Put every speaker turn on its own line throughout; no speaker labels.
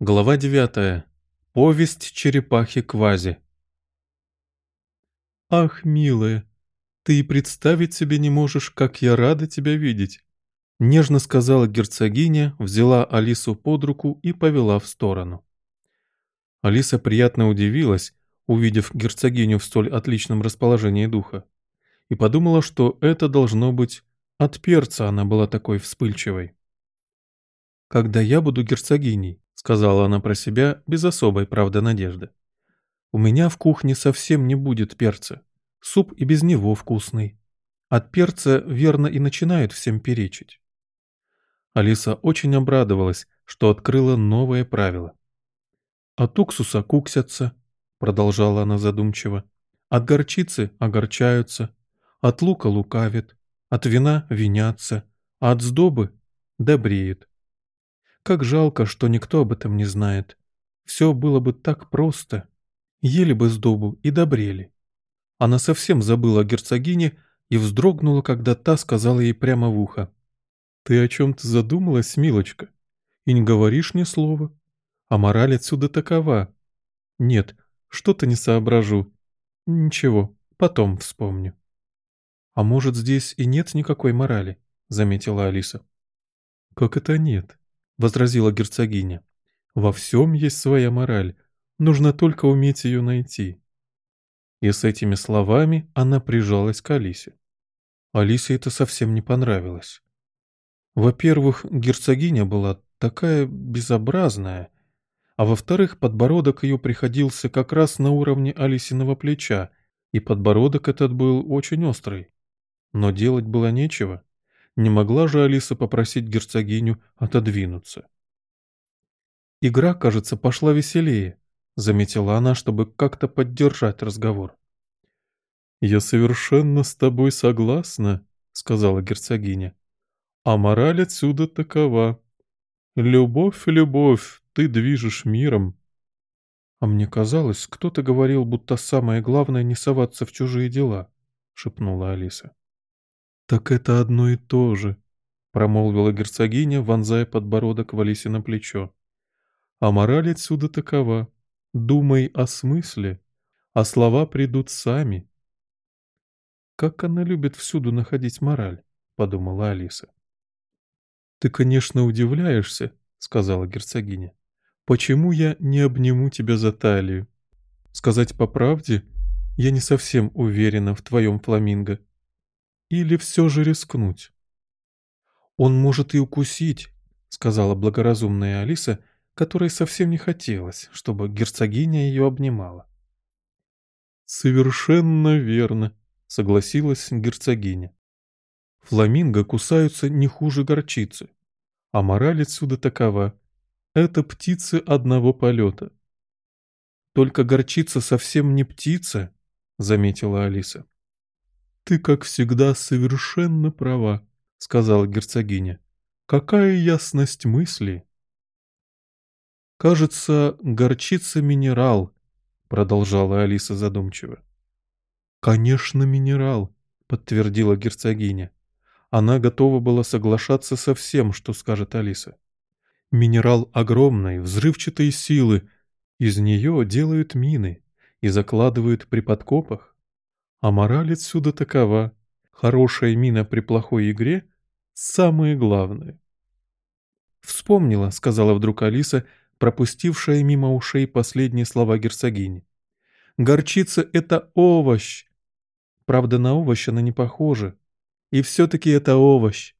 Глава 9. Повесть черепахи Квази. «Ах, милая, ты и представить себе не можешь, как я рада тебя видеть!» Нежно сказала герцогиня, взяла Алису под руку и повела в сторону. Алиса приятно удивилась, увидев герцогиню в столь отличном расположении духа, и подумала, что это должно быть от перца она была такой вспыльчивой. «Когда я буду герцогиней, сказала она про себя без особой, правда, надежды. У меня в кухне совсем не будет перца. Суп и без него вкусный. От перца верно и начинают всем перечить. Алиса очень обрадовалась, что открыла новое правило. «От уксуса куксятся», — продолжала она задумчиво. «От горчицы огорчаются, от лука лукавят, от вина винятся, а от сдобы добреет. Как жалко, что никто об этом не знает. Все было бы так просто. Ели бы сдобу и добрели. Она совсем забыла о герцогине и вздрогнула, когда та сказала ей прямо в ухо. «Ты о чем-то задумалась, милочка? И не говоришь ни слова? А мораль отсюда такова. Нет, что-то не соображу. Ничего, потом вспомню». «А может, здесь и нет никакой морали?» — заметила Алиса. «Как это нет? — возразила герцогиня. «Во всем есть своя мораль, нужно только уметь ее найти». И с этими словами она прижалась к Алисе. Алисе это совсем не понравилось. Во-первых, герцогиня была такая безобразная, а во-вторых, подбородок ее приходился как раз на уровне Алисиного плеча, и подбородок этот был очень острый. Но делать было нечего. Не могла же Алиса попросить герцогиню отодвинуться. «Игра, кажется, пошла веселее», — заметила она, чтобы как-то поддержать разговор. «Я совершенно с тобой согласна», — сказала герцогиня. «А мораль отсюда такова. Любовь, любовь, ты движешь миром». «А мне казалось, кто-то говорил, будто самое главное не соваться в чужие дела», — шепнула Алиса. «Так это одно и то же», — промолвила герцогиня, вонзая подбородок в на плечо. «А мораль отсюда такова. Думай о смысле, а слова придут сами». «Как она любит всюду находить мораль», — подумала Алиса. «Ты, конечно, удивляешься», — сказала герцогиня. «Почему я не обниму тебя за талию? Сказать по правде, я не совсем уверена в твоем фламинго. Или все же рискнуть? «Он может и укусить», — сказала благоразумная Алиса, которой совсем не хотелось, чтобы герцогиня ее обнимала. «Совершенно верно», — согласилась герцогиня. «Фламинго кусаются не хуже горчицы, а мораль отсюда такова. Это птицы одного полета». «Только горчица совсем не птица», — заметила Алиса. «Ты, как всегда, совершенно права», — сказала герцогиня. «Какая ясность мысли!» «Кажется, горчица минерал», — продолжала Алиса задумчиво. «Конечно, минерал», — подтвердила герцогиня. Она готова была соглашаться со всем, что скажет Алиса. «Минерал огромной, взрывчатой силы. Из нее делают мины и закладывают при подкопах. А мораль отсюда такова. Хорошая мина при плохой игре – самое главное. «Вспомнила», — сказала вдруг Алиса, пропустившая мимо ушей последние слова герцогини. «Горчица — это овощ. Правда, на овощ она не похожа. И все-таки это овощ».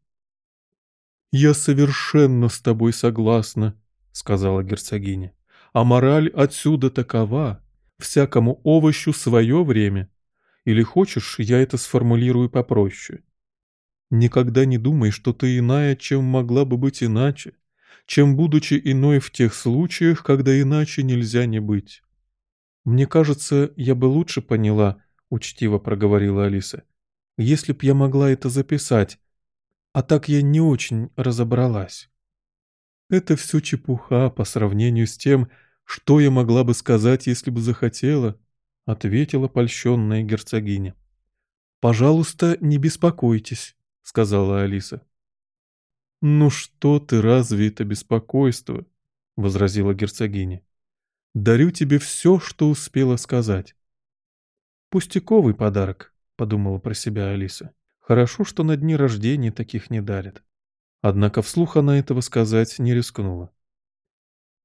«Я совершенно с тобой согласна», — сказала герцогиня. «А мораль отсюда такова. Всякому овощу свое время. Или хочешь, я это сформулирую попроще. Никогда не думай, что ты иная, чем могла бы быть иначе, чем будучи иной в тех случаях, когда иначе нельзя не быть. Мне кажется, я бы лучше поняла, учтиво проговорила Алиса, если б я могла это записать, а так я не очень разобралась. Это все чепуха по сравнению с тем, что я могла бы сказать, если бы захотела, ответила польщенная герцогиня. «Пожалуйста, не беспокойтесь», — сказала Алиса. «Ну что ты, разве это беспокойство?» возразила герцогиня. «Дарю тебе все, что успела сказать». «Пустяковый подарок», — подумала про себя Алиса. «Хорошо, что на дни рождения таких не дарят». Однако вслух она этого сказать не рискнула.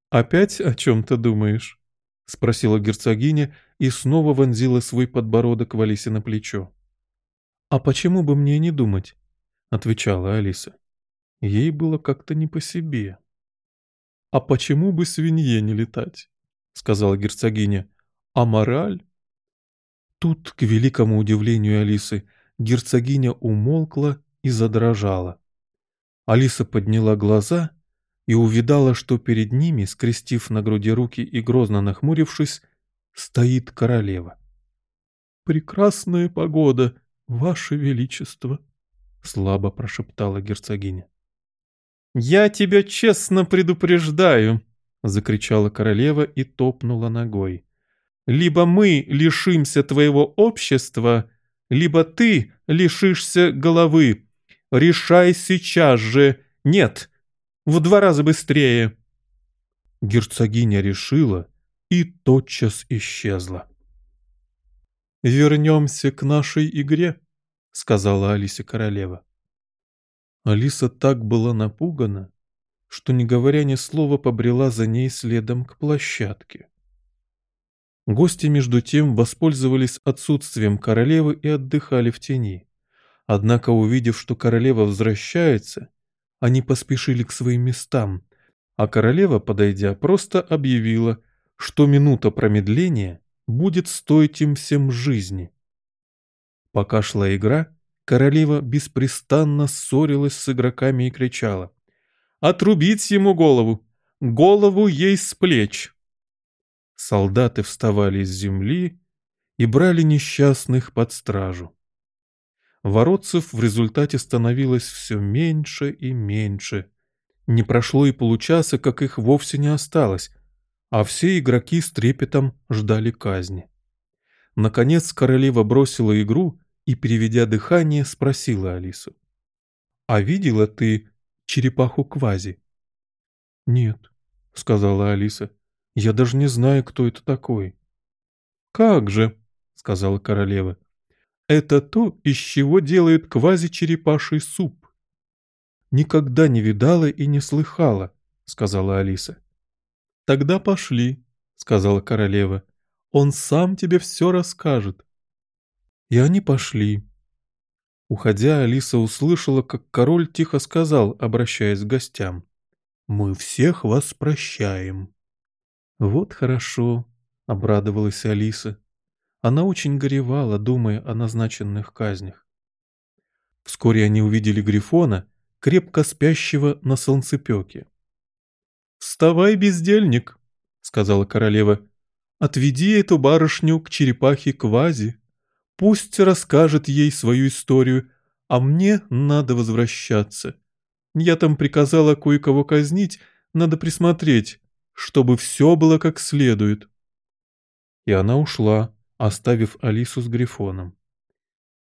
«Опять о чем-то думаешь?» — спросила герцогиня и снова вонзила свой подбородок в Алисе на плечо. «А почему бы мне не думать?» — отвечала Алиса. Ей было как-то не по себе. «А почему бы свинье не летать?» — сказала герцогиня. «А мораль?» Тут, к великому удивлению Алисы, герцогиня умолкла и задрожала. Алиса подняла глаза и увидала, что перед ними, скрестив на груди руки и грозно нахмурившись, стоит королева. «Прекрасная погода, ваше величество!» — слабо прошептала герцогиня. «Я тебя честно предупреждаю!» — закричала королева и топнула ногой. «Либо мы лишимся твоего общества, либо ты лишишься головы. Решай сейчас же! Нет! В два раза быстрее!» Герцогиня решила и тотчас исчезла. «Вернемся к нашей игре», — сказала Алисе королева. Алиса так была напугана, что, не говоря ни слова, побрела за ней следом к площадке. Гости, между тем, воспользовались отсутствием королевы и отдыхали в тени. Однако, увидев, что королева возвращается, они поспешили к своим местам, а королева, подойдя, просто объявила, что минута промедления будет стоить им всем жизни. Пока шла игра, королева беспрестанно ссорилась с игроками и кричала «Отрубить ему голову! Голову ей с плеч!» Солдаты вставали с земли и брали несчастных под стражу. Воротцев в результате становилось все меньше и меньше. Не прошло и получаса, как их вовсе не осталось, а все игроки с трепетом ждали казни. Наконец королева бросила игру и, переведя дыхание, спросила Алису. «А видела ты черепаху Квази?» «Нет», — сказала Алиса. «Я даже не знаю, кто это такой». «Как же», — сказала королева. Это то, из чего делают квази-черепаший суп. Никогда не видала и не слыхала, сказала Алиса. Тогда пошли, сказала королева. Он сам тебе все расскажет. И они пошли. Уходя, Алиса услышала, как король тихо сказал, обращаясь к гостям. «Мы всех вас прощаем». «Вот хорошо», — обрадовалась Алиса. Она очень горевала, думая о назначенных казнях. Вскоре они увидели Грифона, крепко спящего на солнцепеке. «Вставай, бездельник!» — сказала королева. «Отведи эту барышню к черепахе Квази. Пусть расскажет ей свою историю, а мне надо возвращаться. Я там приказала кое-кого казнить, надо присмотреть, чтобы все было как следует». И она ушла, оставив Алису с Грифоном.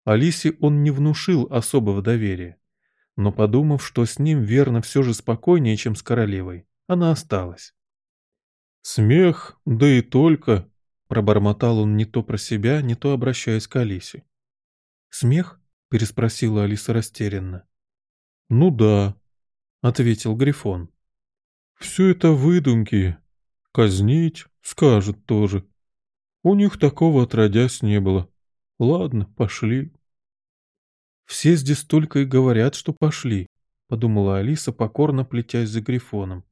Алисе он не внушил особого доверия, но подумав, что с ним верно все же спокойнее, чем с королевой, она осталась. «Смех, да и только», — пробормотал он не то про себя, не то обращаясь к Алисе. «Смех?» — переспросила Алиса растерянно. «Ну да», — ответил Грифон. «Все это выдумки. Казнить скажут тоже. У них такого отродясь не было. Ладно, пошли. Все здесь только и говорят, что пошли, подумала Алиса, покорно плетясь за Грифоном.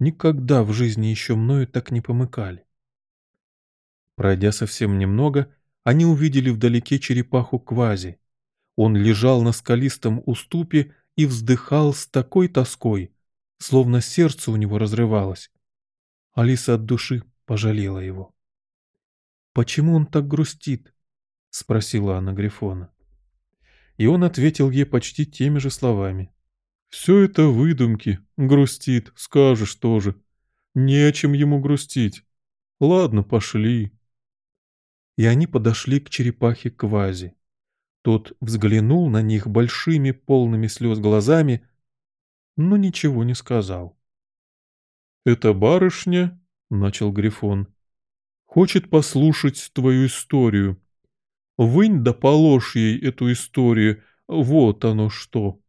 Никогда в жизни еще мною так не помыкали. Пройдя совсем немного, они увидели вдалеке черепаху Квази. Он лежал на скалистом уступе и вздыхал с такой тоской, словно сердце у него разрывалось. Алиса от души пожалела его. «Почему он так грустит?» — спросила она Грифона. И он ответил ей почти теми же словами. «Все это выдумки. Грустит, скажешь тоже. Не о чем ему грустить. Ладно, пошли». И они подошли к черепахе Квази. Тот взглянул на них большими полными слез глазами, но ничего не сказал. «Эта барышня, — начал Грифон, — хочет послушать твою историю. Вынь да положь ей эту историю, вот оно что».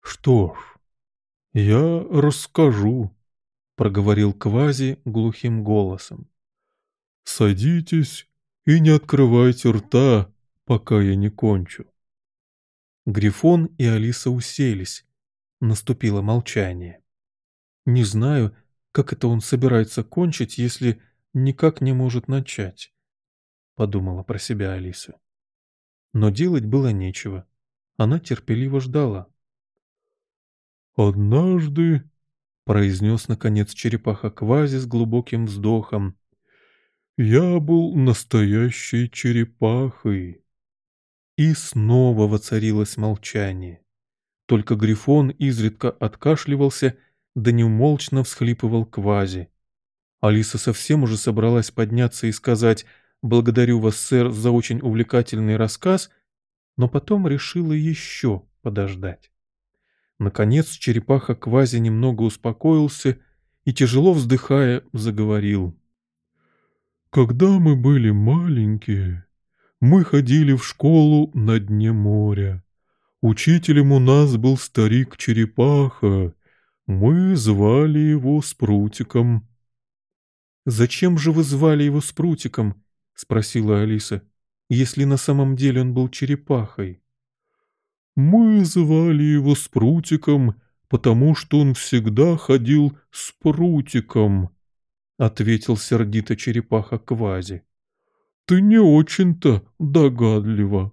«Что ж, я расскажу», — проговорил Квази глухим голосом. «Садитесь и не открывайте рта, пока я не кончу». Грифон и Алиса уселись. Наступило молчание. Не знаю, как это он собирается кончить, если никак не может начать, — подумала про себя Алиса. Но делать было нечего. Она терпеливо ждала. «Однажды», — произнес наконец черепаха Квази с глубоким вздохом, — «я был настоящей черепахой». И снова воцарилось молчание. Только Грифон изредка откашливался, да неумолчно всхлипывал Квази. Алиса совсем уже собралась подняться и сказать «Благодарю вас, сэр, за очень увлекательный рассказ», но потом решила еще подождать. Наконец черепаха Квази немного успокоился и, тяжело вздыхая, заговорил. «Когда мы были маленькие, мы ходили в школу на дне моря. Учителем у нас был старик-черепаха. Мы звали его Спрутиком». «Зачем же вы звали его Спрутиком?» — спросила Алиса. «Если на самом деле он был черепахой». «Мы звали его Спрутиком, потому что он всегда ходил с прутиком», — ответил сердито черепаха Квази. «Ты не очень-то догадлива».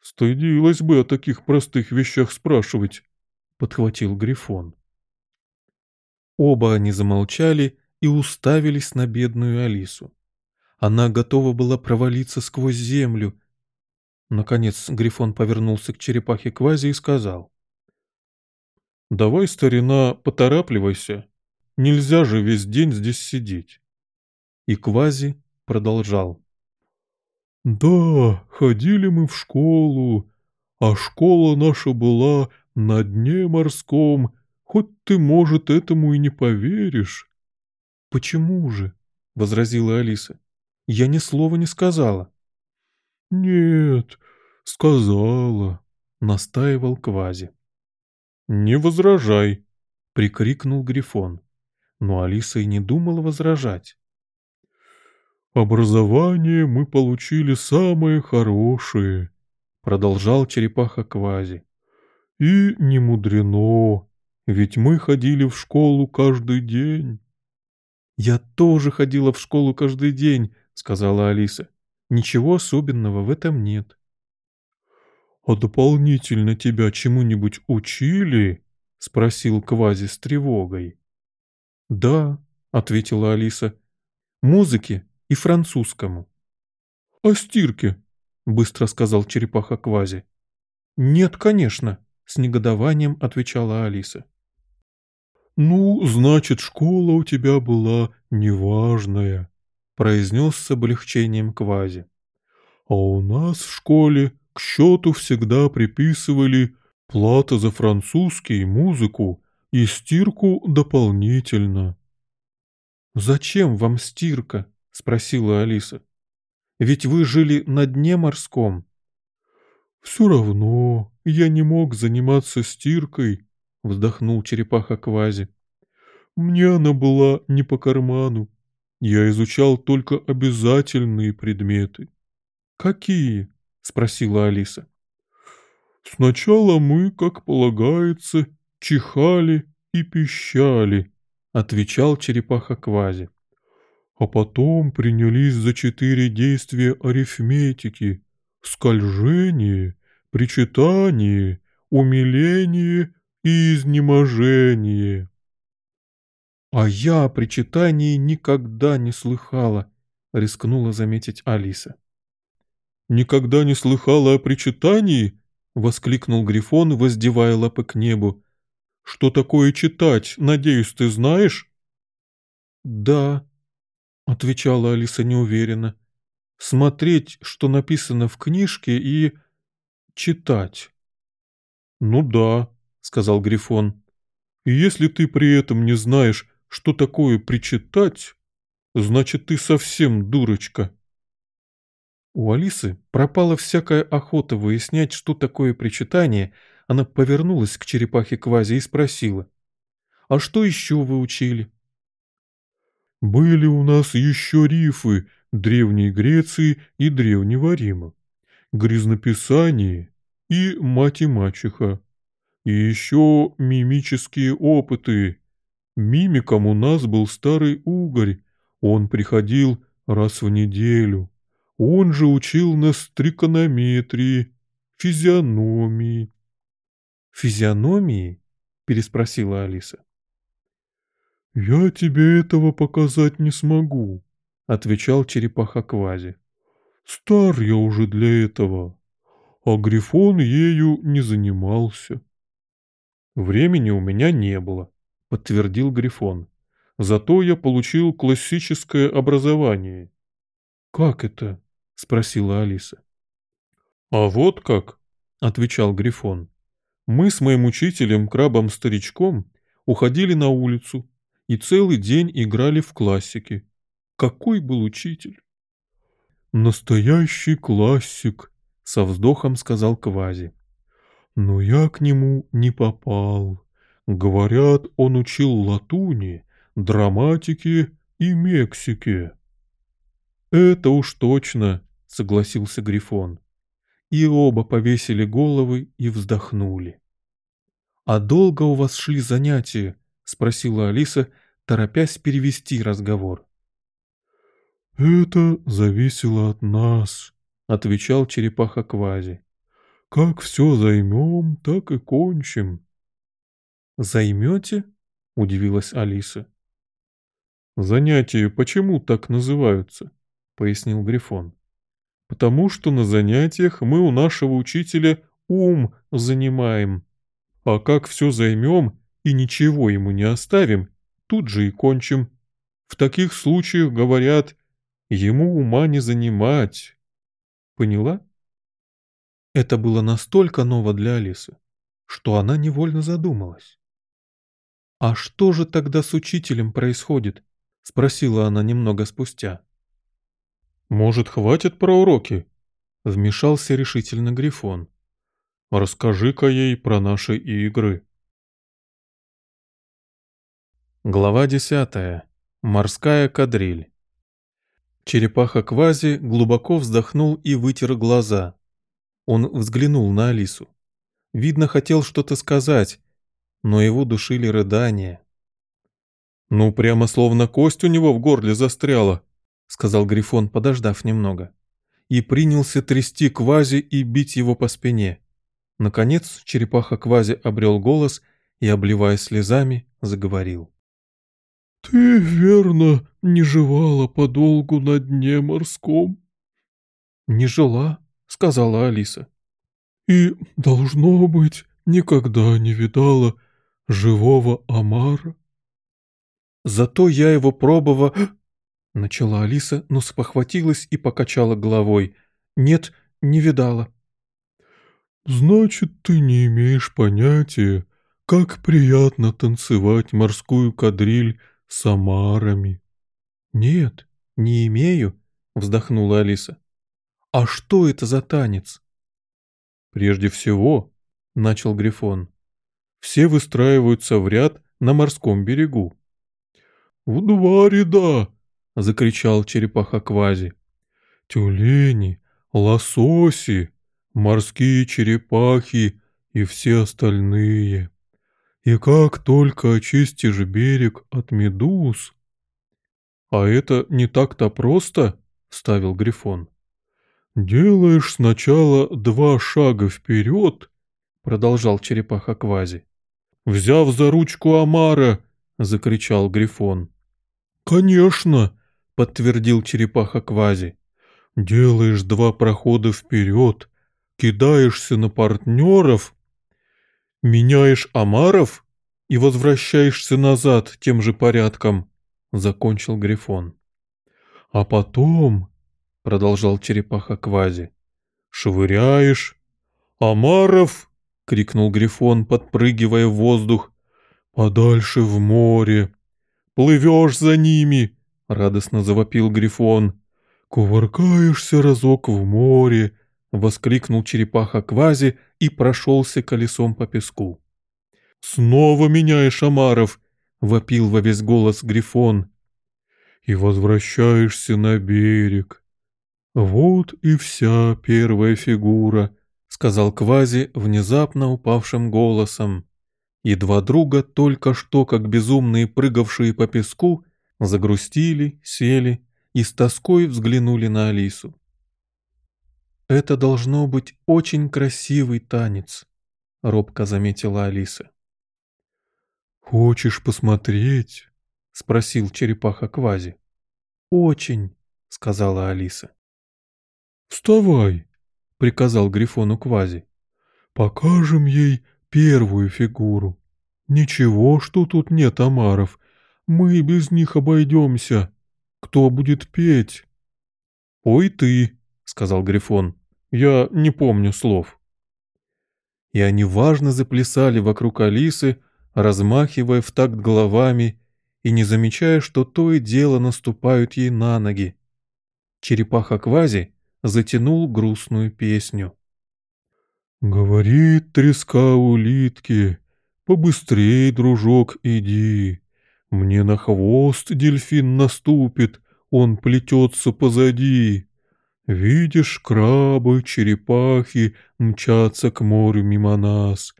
«Стыдилась бы о таких простых вещах спрашивать», — подхватил Грифон. Оба они замолчали и уставились на бедную Алису. Она готова была провалиться сквозь землю. Наконец Грифон повернулся к черепахе Квази и сказал. «Давай, старина, поторапливайся. Нельзя же весь день здесь сидеть». И Квази продолжал. «Да, ходили мы в школу, а школа наша была на дне морском, хоть ты, может, этому и не поверишь». «Почему же?» — возразила Алиса. «Я ни слова не сказала». «Нет, сказала», — настаивал Квази. «Не возражай», — прикрикнул Грифон. Но Алиса и не думала возражать. «Образование мы получили самое хорошее», — продолжал черепаха Квази. «И не мудрено, ведь мы ходили в школу каждый день». «Я тоже ходила в школу каждый день», — сказала Алиса. «Ничего особенного в этом нет». «А дополнительно тебя чему-нибудь учили?» — спросил Квази с тревогой. «Да», — ответила Алиса. «Музыке и французскому». «О стирке», — быстро сказал черепаха Квази. «Нет, конечно», — с негодованием отвечала Алиса. «Ну, значит, школа у тебя была неважная», — произнес с облегчением Квази. «А у нас в школе к счету всегда приписывали плата за французский, музыку и стирку дополнительно». «Зачем вам стирка?» — спросила Алиса. «Ведь вы жили на дне морском». «Все равно я не мог заниматься стиркой», — вздохнул черепаха Квази. «Мне она была не по карману. Я изучал только обязательные предметы». «Какие?» — спросила Алиса. «Сначала мы, как полагается, чихали и пищали», — отвечал черепаха Квази а потом принялись за четыре действия арифметики – скольжение, причитание, умиление изнеможение. «А я о причитании никогда не слыхала», — рискнула заметить Алиса. «Никогда не слыхала о причитании?» — воскликнул Грифон, воздевая лапы к небу. «Что такое читать, надеюсь, ты знаешь?» «Да», отвечала Алиса неуверенно. Смотреть, что написано в книжке, и читать. Ну да, сказал Грифон. И если ты при этом не знаешь, что такое причитать, значит, ты совсем дурочка. У Алисы пропала всякая охота выяснять, что такое причитание. Она повернулась к черепахе Квази и спросила. «А что еще вы учили?» «Были у нас еще рифы Древней Греции и Древнего Рима, грязнописание и мать и мачеха, и еще мимические опыты. Мимиком у нас был старый угорь, он приходил раз в неделю». Он же учил нас триконометрии, физиономии. «Физиономии?» – переспросила Алиса. «Я тебе этого показать не смогу», – отвечал черепаха Квази. «Стар я уже для этого, а Грифон ею не занимался». «Времени у меня не было», – подтвердил Грифон. «Зато я получил классическое образование». «Как это?» — спросила Алиса. «А вот как», — отвечал Грифон. «Мы с моим учителем, крабом-старичком, уходили на улицу и целый день играли в классики. Какой был учитель?» «Настоящий классик», — со вздохом сказал Квази. «Но я к нему не попал. Говорят, он учил латуни, драматике и Мексике». «Это уж точно», согласился Грифон. И оба повесили головы и вздохнули. «А долго у вас шли занятия?» — спросила Алиса, торопясь перевести разговор. «Это зависело от нас», — отвечал черепаха Квази. «Как все займем, так и кончим». «Займете?» — удивилась Алиса. «Занятия почему так называются?» — пояснил Грифон потому что на занятиях мы у нашего учителя ум занимаем. А как все займем и ничего ему не оставим, тут же и кончим. В таких случаях, говорят, ему ума не занимать. Поняла? Это было настолько ново для Алисы, что она невольно задумалась. «А что же тогда с учителем происходит?» — спросила она немного спустя. «Может, хватит про уроки?» — вмешался решительно Грифон. «Расскажи-ка ей про наши игры». Глава десятая. Морская кадриль. Черепаха Квази глубоко вздохнул и вытер глаза. Он взглянул на Алису. Видно, хотел что-то сказать, но его душили рыдания. «Ну, прямо словно кость у него в горле застряла», сказал Грифон, подождав немного, и принялся трясти Квази и бить его по спине. Наконец черепаха Квази обрел голос и, обливаясь слезами, заговорил. «Ты, верно, не жевала подолгу на дне морском?» «Не жила», — сказала Алиса. «И, должно быть, никогда не видала живого омара?» «Зато я его пробовала...» Начала Алиса, но спохватилась и покачала головой. «Нет, не видала». «Значит, ты не имеешь понятия, как приятно танцевать морскую кадриль с омарами». «Нет, не имею», — вздохнула Алиса. «А что это за танец?» «Прежде всего», — начал Грифон, — «все выстраиваются в ряд на морском берегу». «В два ряда», — закричал черепаха Квази. «Тюлени, лососи, морские черепахи и все остальные. И как только очистишь берег от медуз...» «А это не так-то просто?» — ставил Грифон. «Делаешь сначала два шага вперед», — продолжал черепаха Квази. «Взяв за ручку Амара», — закричал Грифон. «Конечно!» подтвердил черепаха Квази. «Делаешь два прохода вперед, кидаешься на партнеров, меняешь омаров и возвращаешься назад тем же порядком», — закончил Грифон. «А потом», — продолжал черепаха Квази, — «швыряешь омаров», — крикнул Грифон, подпрыгивая в воздух, подальше в море. Плывешь за ними, радостно завопил Грифон. Кувыркаешься разок в море, воскликнул черепаха Квази и прошелся колесом по песку. «Снова меняешь омаров!» — вопил во весь голос Грифон. «И возвращаешься на берег. Вот и вся первая фигура», — сказал Квази внезапно упавшим голосом. И два друга, только что как безумные прыгавшие по песку, загрустили, сели и с тоской взглянули на Алису. «Это должно быть очень красивый танец», — робко заметила Алиса. «Хочешь посмотреть?» — спросил черепаха Квази. «Очень», — сказала Алиса. «Вставай», — приказал Грифону Квази. «Покажем ей первую фигуру. Ничего, что тут нет омаров. Мы без них обойдемся. Кто будет петь?» «Пой ты», — сказал Грифон. «Я не помню слов». И они важно заплясали вокруг Алисы, размахивая в такт головами и не замечая, что то и дело наступают ей на ноги. Черепаха Квази затянул грустную песню. «Говорит треска улитки, побыстрей, дружок, иди. Мне на хвост дельфин наступит, он плетется позади. Видишь, крабы, черепахи мчатся к морю мимо нас.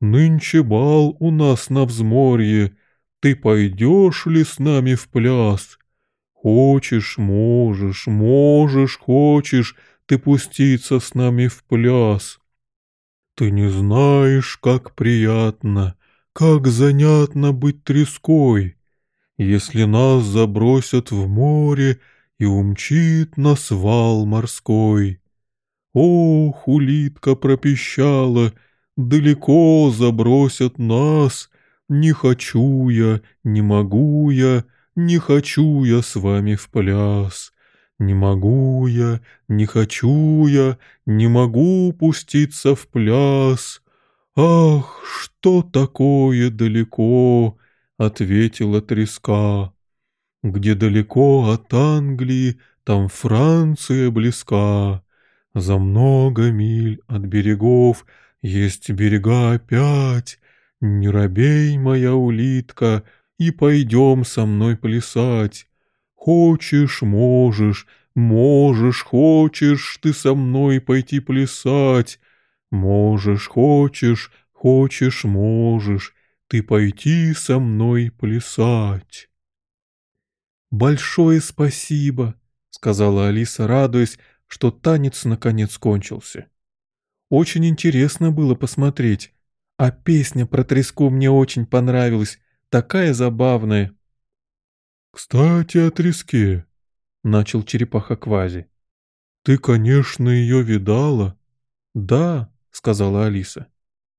Нынче бал у нас на взморье, ты пойдешь ли с нами в пляс? Хочешь, можешь, можешь, хочешь ты пуститься с нами в пляс. Ты не знаешь, как приятно, как занятно быть треской, если нас забросят в море и умчит на свал морской. Ох, улитка пропищала — Далеко забросят нас. Не хочу я, не могу я, не хочу я с вами в пляс. Не могу я, не хочу я, не могу пуститься в пляс. Ах, что такое далеко, ответила треска. Где далеко от Англии, там Франция близка. За много миль от берегов есть берега опять. Не робей, моя улитка, и пойдем со мной плясать. Хочешь, можешь, можешь, хочешь ты со мной пойти плясать. Можешь, хочешь, хочешь, можешь ты пойти со мной плясать. «Большое спасибо», — сказала Алиса, радуясь, что танец наконец кончился. Очень интересно было посмотреть. А песня про треску мне очень понравилась. Такая забавная. «Кстати, о треске», — начал черепаха Квази. «Ты, конечно, ее видала?» «Да», — сказала Алиса.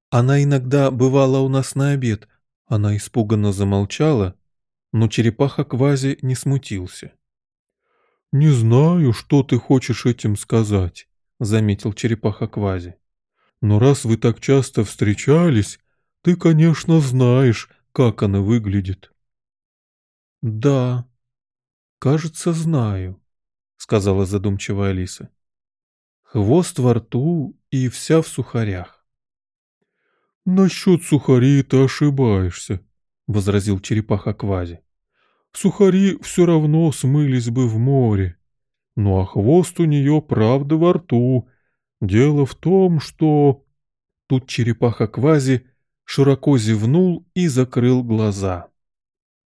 «Она иногда бывала у нас на обед». Она испуганно замолчала, но черепаха Квази не смутился. «Не знаю, что ты хочешь этим сказать», — заметил черепаха Квази. Но раз вы так часто встречались, ты, конечно, знаешь, как она выглядит». «Да, кажется, знаю», — сказала задумчивая Алиса. «Хвост во рту и вся в сухарях». «Насчет сухарей ты ошибаешься», — возразил черепаха Квази. «Сухари все равно смылись бы в море. Ну а хвост у нее правда во рту, Дело в том, что...» Тут черепаха Квази широко зевнул и закрыл глаза.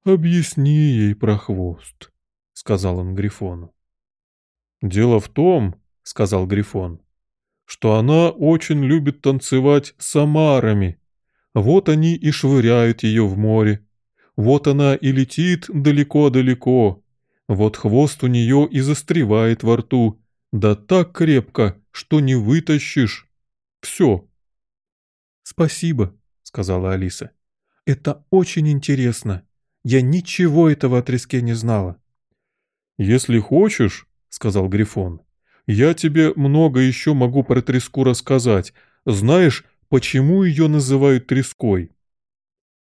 «Объясни ей про хвост», — сказал он Грифону. «Дело в том», — сказал Грифон, — «что она очень любит танцевать с омарами. Вот они и швыряют ее в море. Вот она и летит далеко-далеко. Вот хвост у нее и застревает во рту, да так крепко, что не вытащишь. Все. Спасибо, сказала Алиса. Это очень интересно. Я ничего этого о треске не знала. Если хочешь, сказал Грифон, я тебе много еще могу про треску рассказать. Знаешь, почему ее называют треской?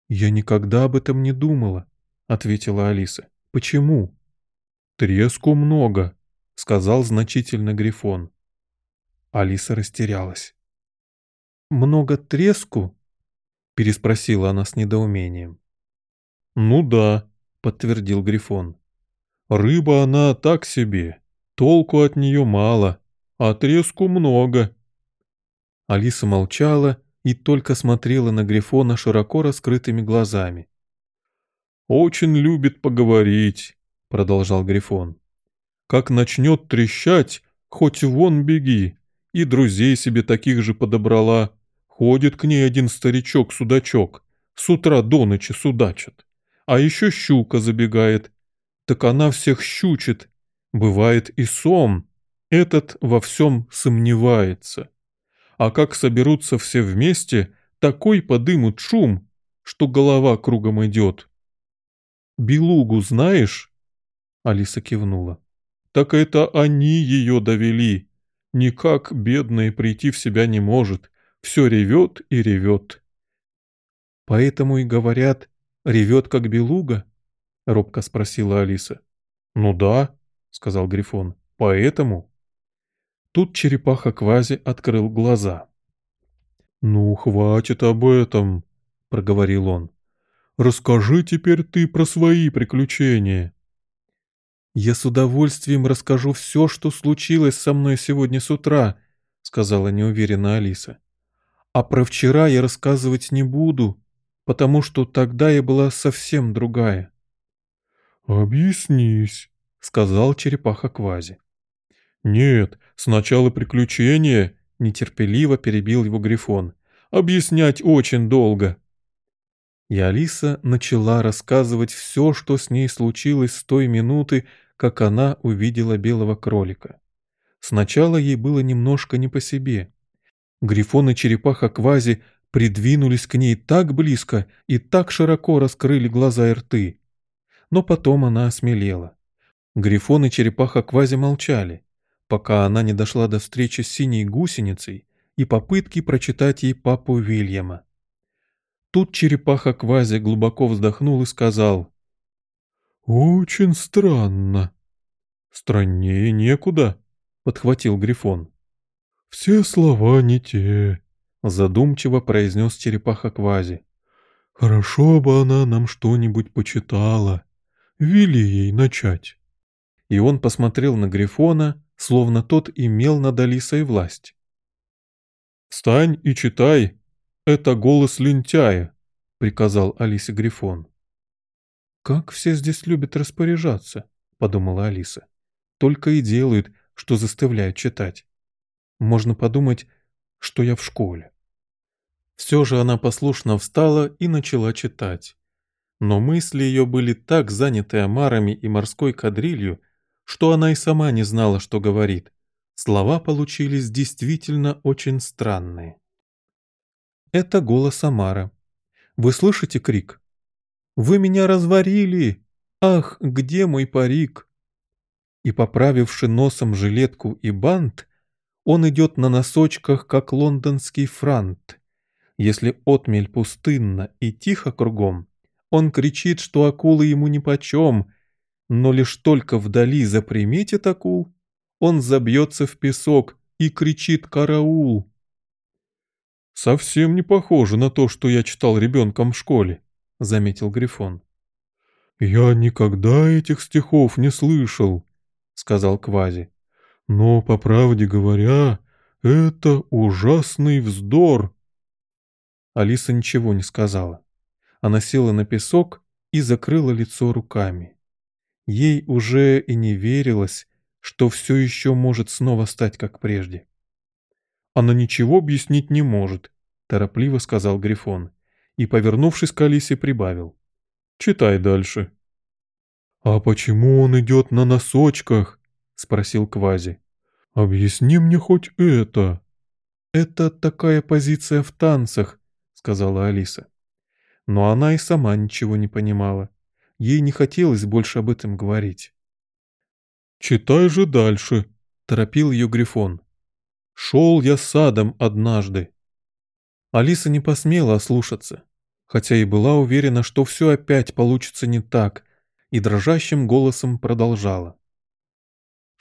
«Я никогда об этом не думала», — ответила Алиса. «Почему?» «Треску много», — сказал значительно Грифон. Алиса растерялась. «Много треску?» — переспросила она с недоумением. «Ну да», — подтвердил Грифон. «Рыба она так себе, толку от нее мало, а треску много». Алиса молчала и только смотрела на Грифона широко раскрытыми глазами. «Очень любит поговорить», — продолжал Грифон. «Как начнет трещать, хоть вон беги, и друзей себе таких же подобрала. Ходит к ней один старичок-судачок, с утра до ночи судачат. А еще щука забегает. Так она всех щучит. Бывает и сом. Этот во всем сомневается. А как соберутся все вместе, такой подымут шум, что голова кругом идет. «Белугу знаешь?» Алиса кивнула. «Так это они ее довели. Никак бедная прийти в себя не может. Все ревет и ревет». «Поэтому и говорят, ревет как белуга?» Робко спросила Алиса. «Ну да», — сказал Грифон, — «поэтому». Тут черепаха Квази открыл глаза. «Ну, хватит об этом», — проговорил он. Расскажи теперь ты про свои приключения». «Я с удовольствием расскажу все, что случилось со мной сегодня с утра», — сказала неуверенно Алиса. «А про вчера я рассказывать не буду, потому что тогда я была совсем другая».
«Объяснись», — сказал черепаха Квази.
«Нет, сначала приключения», — нетерпеливо перебил его Грифон. «Объяснять очень долго». И Алиса начала рассказывать все, что с ней случилось с той минуты, как она увидела белого кролика. Сначала ей было немножко не по себе. Грифон и черепаха Квази придвинулись к ней так близко и так широко раскрыли глаза и рты. Но потом она осмелела. Грифон и черепаха Квази молчали, пока она не дошла до встречи с синей гусеницей и попытки прочитать ей папу Вильяма. Тут черепаха Квази глубоко вздохнул и сказал.
«Очень странно».
«Страннее некуда», — подхватил Грифон.
«Все слова не те», —
задумчиво произнес черепаха Квази.
«Хорошо бы она нам что-нибудь почитала. Вели ей начать».
И он посмотрел на Грифона, словно тот имел над Алисой власть. «Встань и читай», «Это голос лентяя», — приказал Алисе Грифон. «Как все здесь любят распоряжаться», — подумала Алиса. «Только и делают, что заставляют читать. Можно подумать, что я в школе». Все же она послушно встала и начала читать. Но мысли ее были так заняты омарами и морской кадрилью, что она и сама не знала, что говорит. Слова получились действительно очень странные. Это голос Амара. Вы слышите крик? «Вы меня разварили! Ах, где мой парик?» И поправивши носом жилетку и бант, он идет на носочках, как лондонский франт. Если отмель пустынна и тихо кругом, он кричит, что акулы ему нипочем, но лишь только вдали заприметит акул, он забьется в песок и кричит «караул!» «Совсем не похоже на то, что я читал ребенком в школе», — заметил Грифон.
«Я никогда этих стихов не слышал», — сказал Квази. «Но, по правде говоря, это ужасный вздор».
Алиса ничего не сказала. Она села на песок и закрыла лицо руками. Ей уже и не верилось, что все еще может снова стать как прежде. Она ничего объяснить не может, торопливо сказал Грифон и, повернувшись к Алисе, прибавил. Читай дальше.
«А почему он идет на носочках?» — спросил Квази. «Объясни мне хоть это».
«Это такая позиция в танцах», — сказала Алиса. Но она и сама ничего не понимала. Ей не хотелось больше об этом говорить.
«Читай же дальше», — торопил ее Грифон.
Шел я садом однажды. Алиса не посмела ослушаться. хотя и была уверена, что все опять получится не так, и дрожащим голосом продолжала.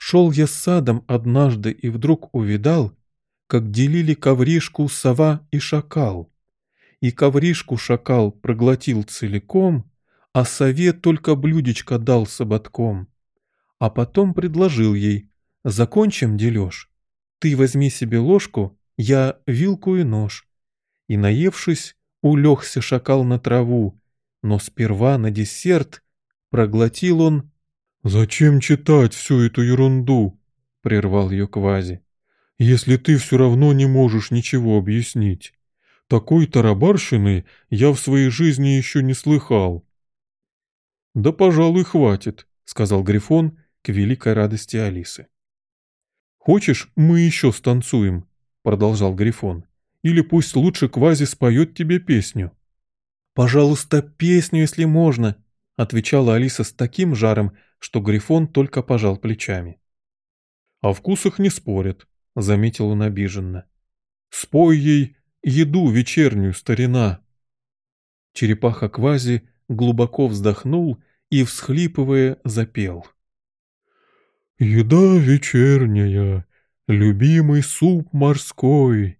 Шел я садом однажды и вдруг увидал, как делили ковришку сова и шакал. И ковришку шакал проглотил целиком, а сове только блюдечко дал с ободком. А потом предложил ей, закончим дележ. Ты возьми себе ложку, я вилку и нож. И наевшись, улегся шакал на траву, но сперва на десерт проглотил он...
«Зачем читать всю эту ерунду?» — прервал ее Квази. «Если ты все равно не можешь ничего объяснить. Такой тарабарщины я в своей жизни еще не слыхал».
«Да, пожалуй, хватит», — сказал Грифон к великой радости Алисы. «Хочешь, мы еще станцуем?» — продолжал Грифон. «Или пусть лучше Квази споет тебе песню». «Пожалуйста, песню, если можно», — отвечала Алиса с таким жаром, что Грифон только пожал плечами. «О вкусах не спорят», — заметил он обиженно. «Спой ей еду вечернюю, старина». Черепаха Квази глубоко вздохнул и, всхлипывая, запел.
Еда вечерняя, любимый суп морской,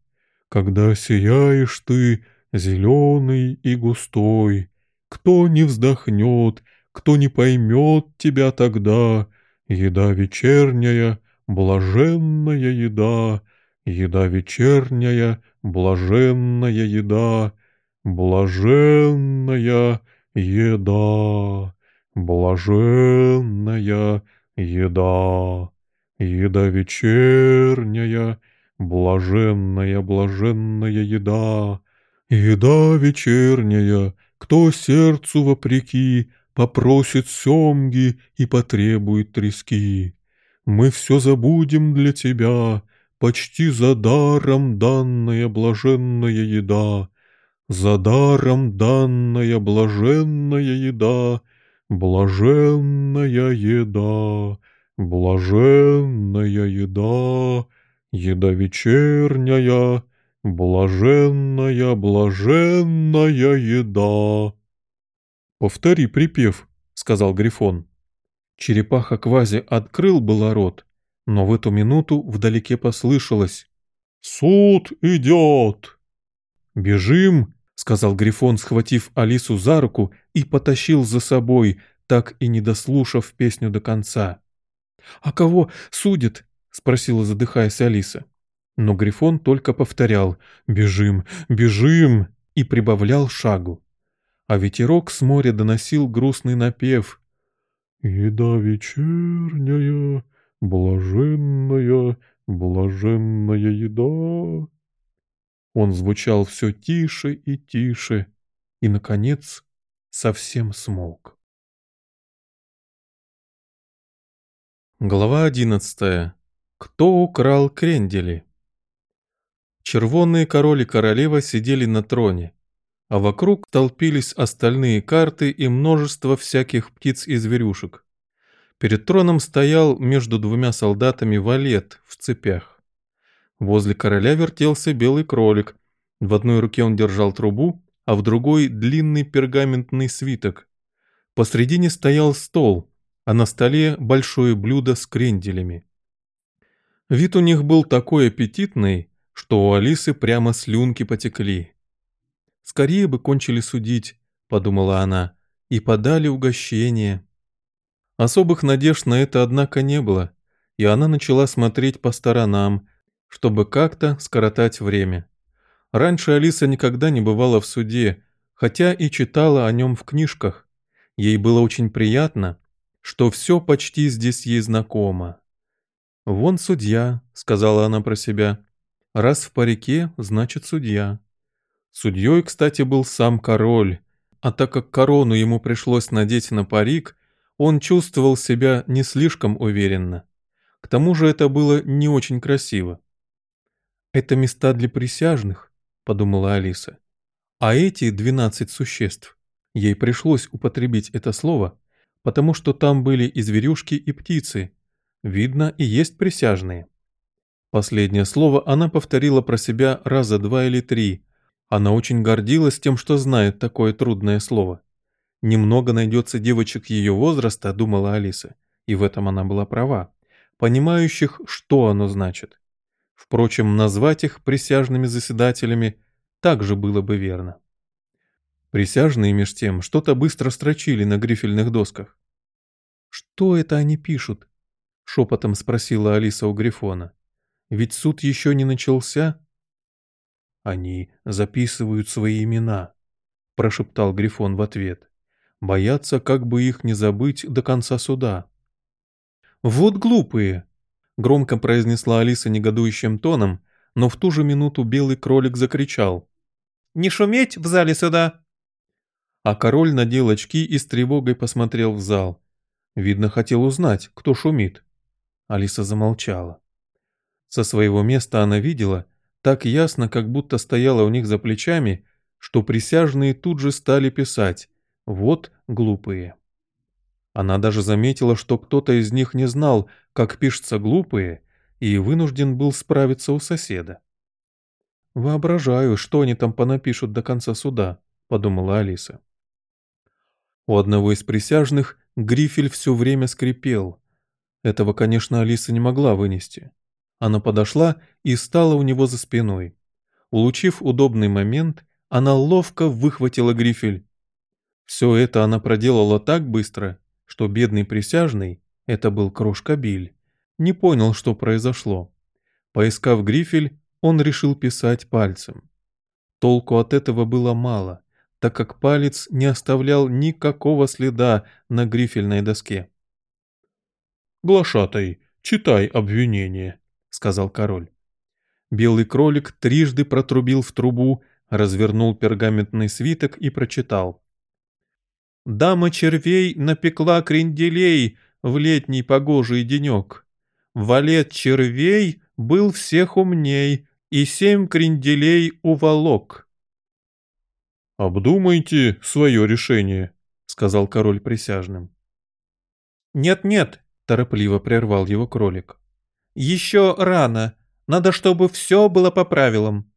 Когда сияешь ты, зеленый и густой, Кто не вздохнет, кто не поймет тебя тогда, Еда вечерняя, блаженная еда, Еда вечерняя, блаженная еда, Блаженная еда, блаженная Еда, еда вечерняя, блаженная, блаженная еда. Еда вечерняя, кто сердцу вопреки попросит семги и потребует трески. Мы все забудем для тебя, почти за даром данная блаженная еда. За даром данная блаженная еда — Блаженная еда, блаженная еда, еда вечерняя, блаженная, блаженная еда.
«Повтори припев», — сказал Грифон. Черепаха Квази открыл было рот, но в эту минуту вдалеке послышалось
«Суд идет!»
«Бежим!» — сказал Грифон, схватив Алису за руку и потащил за собой, так и не дослушав песню до конца. «А кого судят?» — спросила, задыхаясь Алиса. Но Грифон только повторял «Бежим, бежим!» и прибавлял шагу. А ветерок с моря доносил грустный напев.
«Еда вечерняя, блаженная, блаженная еда».
Он звучал все тише и тише, и, наконец, совсем смолк. Глава одиннадцатая. Кто украл крендели? Червонные король и королева сидели на троне, а вокруг толпились остальные карты и множество всяких птиц и зверюшек. Перед троном стоял между двумя солдатами валет в цепях. Возле короля вертелся белый кролик. В одной руке он держал трубу, а в другой — длинный пергаментный свиток. Посредине стоял стол, а на столе большое блюдо с кренделями. Вид у них был такой аппетитный, что у Алисы прямо слюнки потекли. «Скорее бы кончили судить», — подумала она, — «и подали угощение». Особых надежд на это, однако, не было, и она начала смотреть по сторонам, чтобы как-то скоротать время. Раньше Алиса никогда не бывала в суде, хотя и читала о нем в книжках. Ей было очень приятно, что все почти здесь ей знакомо. «Вон судья», — сказала она про себя. «Раз в парике, значит судья». Судьей, кстати, был сам король, а так как корону ему пришлось надеть на парик, он чувствовал себя не слишком уверенно. К тому же это было не очень красиво. «Это места для присяжных», — подумала Алиса. «А эти двенадцать существ...» Ей пришлось употребить это слово, потому что там были и зверюшки, и птицы. Видно, и есть присяжные. Последнее слово она повторила про себя раза два или три, Она очень гордилась тем, что знает такое трудное слово. Немного найдется девочек ее возраста, думала Алиса, и в этом она была права, понимающих, что оно значит. Впрочем, назвать их присяжными заседателями также было бы верно. Присяжные, меж тем, что-то быстро строчили на грифельных досках. «Что это они пишут?» — шепотом спросила Алиса у Грифона. «Ведь суд еще не начался?» «Они записывают свои имена», — прошептал Грифон в ответ. «Боятся, как бы их не забыть до конца суда». «Вот глупые!» — громко произнесла Алиса негодующим тоном, но в ту же минуту белый кролик закричал. «Не шуметь в зале суда!» А король надел очки и с тревогой посмотрел в зал. Видно, хотел узнать, кто шумит. Алиса замолчала. Со своего места она видела, так ясно, как будто стояла у них за плечами, что присяжные тут же стали писать «Вот глупые». Она даже заметила, что кто-то из них не знал, как пишутся глупые, и вынужден был справиться у соседа. «Воображаю, что они там понапишут до конца суда», — подумала Алиса. У одного из присяжных грифель все время скрипел. Этого, конечно, Алиса не могла вынести. Она подошла и стала у него за спиной. Улучив удобный момент, она ловко выхватила грифель. Все это она проделала так быстро, что бедный присяжный, это был крошка Биль, не понял, что произошло. Поискав грифель, он решил писать пальцем. Толку от этого было мало так как палец не оставлял никакого следа на грифельной доске.
«Глашатай, читай обвинение», — сказал король.
Белый кролик трижды протрубил в трубу, развернул пергаментный свиток и прочитал. «Дама червей напекла кренделей в летний погожий денек. Валет червей был всех умней, и семь кренделей уволок.
«Обдумайте свое решение», — сказал король присяжным.
«Нет-нет», — торопливо прервал его кролик. «Еще рано. Надо, чтобы все было по правилам».